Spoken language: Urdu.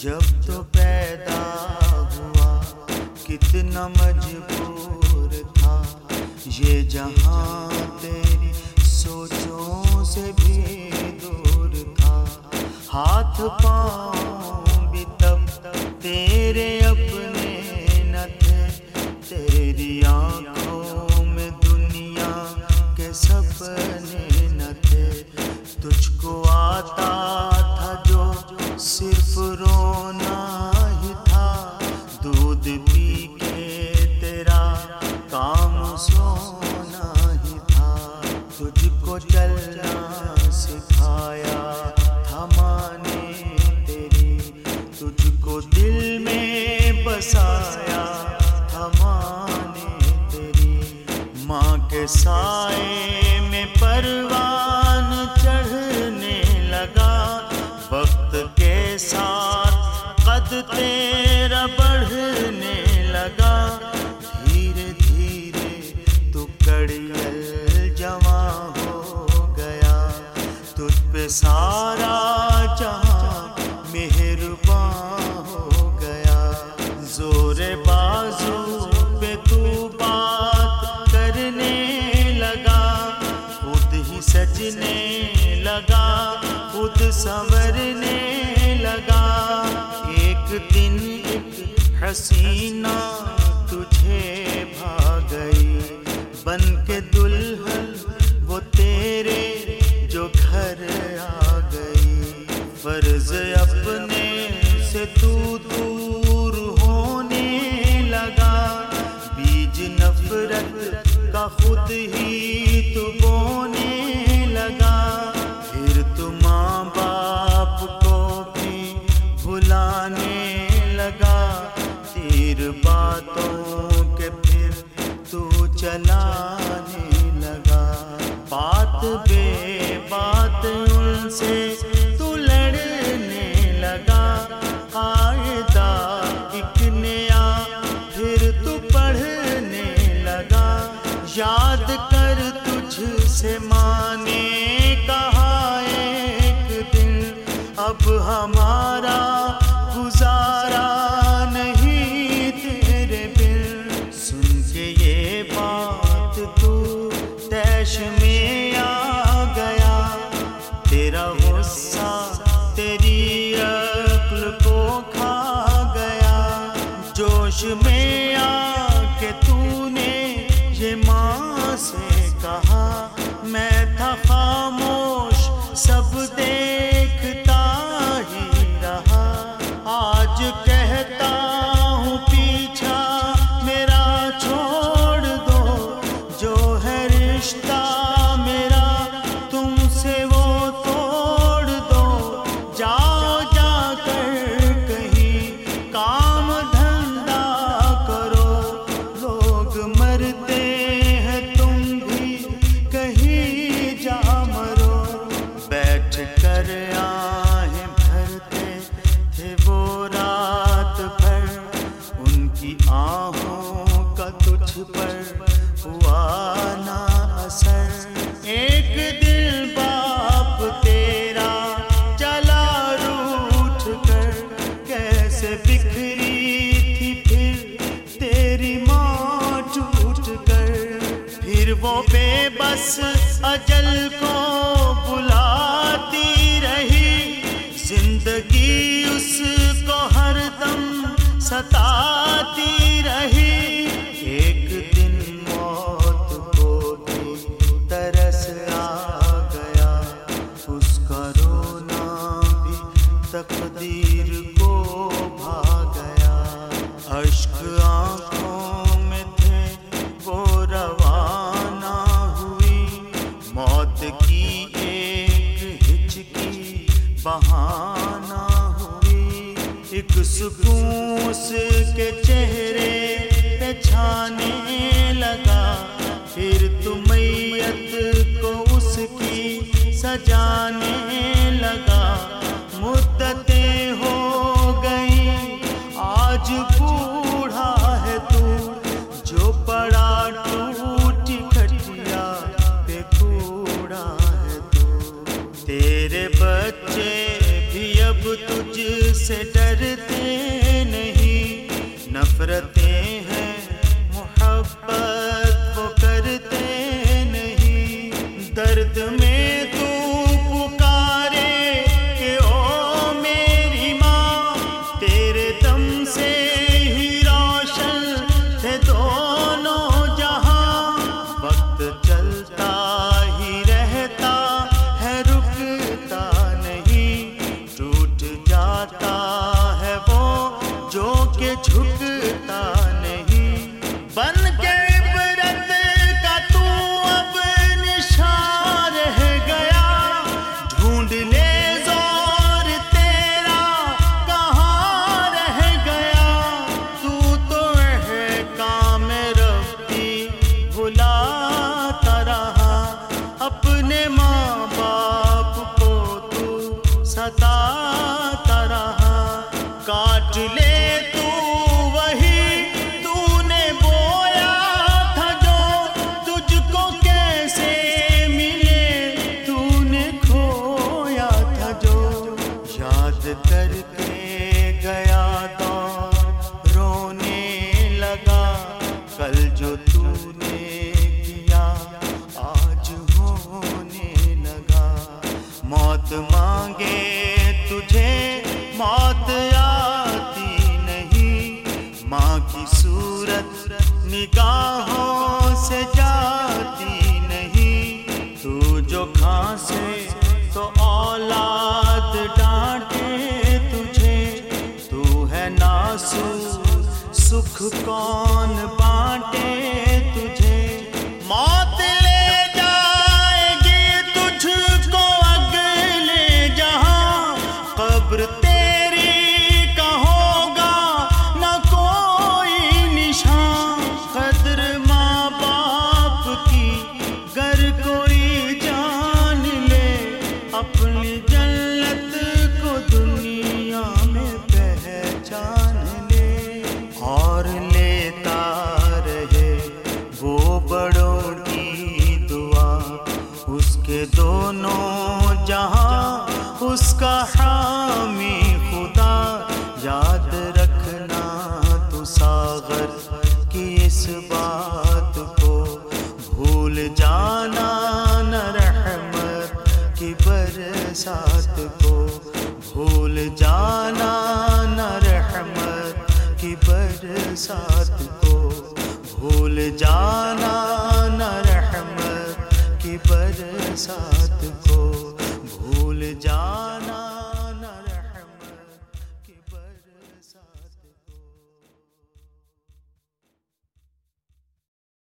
جب تو پیدا ہوا، کتنا مجبور تھا۔ یہ جہاں تیری سوچوں سے بھی دور تھا۔ ہاتھ پاؤں صرف رونا ہی تھا۔ دودھ پی کے تیرا کام سونا ہی تھا۔ تجھ کو چلنا سکھایا تھا تیری۔ تجھ کو دل میں بسایا تھا تیری۔ ماں کے سائے میں پروان تیرا بڑھنے لگا۔ دھیرے دھیرے تو کڑیل جمع ہو گیا۔ تجھ پہ سارا جہاں مہربان ایک دن ایک حسینہ تجھے بھا گئی بن کے دلہن وہ تیرے جو گھر آ گئی فرض اپنے سے تو دور ہونے لگا بیج نفرت کا خود ہی جانے لگا۔ تیر باتوں کے پھر تو چلانے لگا۔ بات بے بات ان سے جوش میں کی آہوں کا تجھ پر ہوا نہ اثر۔ ایک دل باپ تیرا چلا روٹ کر۔ کیسے بکھری تھی پھر تیری ماں ٹوٹ کر۔ پھر وہ بے بس ستاتی رہی ایک دن موت کو بھی ترس آ گیا۔ اس کا رونا بھی تقدیر کو بھا گیا۔ اشک آنکھوں میں تھے، وہ روانہ ہوئی۔ موت کی ایک ہچکی بہانہ ہوئی ایک سکون اس کے چہرے پہ چھانے سے ڈرتے نہیں نفرتیں ہیں محبت جو نے کیا آج ہونے لگا موت مانگے تجھے موت آتی نہیں ماں کی صورت نگاہوں سے جا سکھ کون بانٹے؟ ساتھ کو بھول جانا نہ رحمت کی برسات کو بھول جانا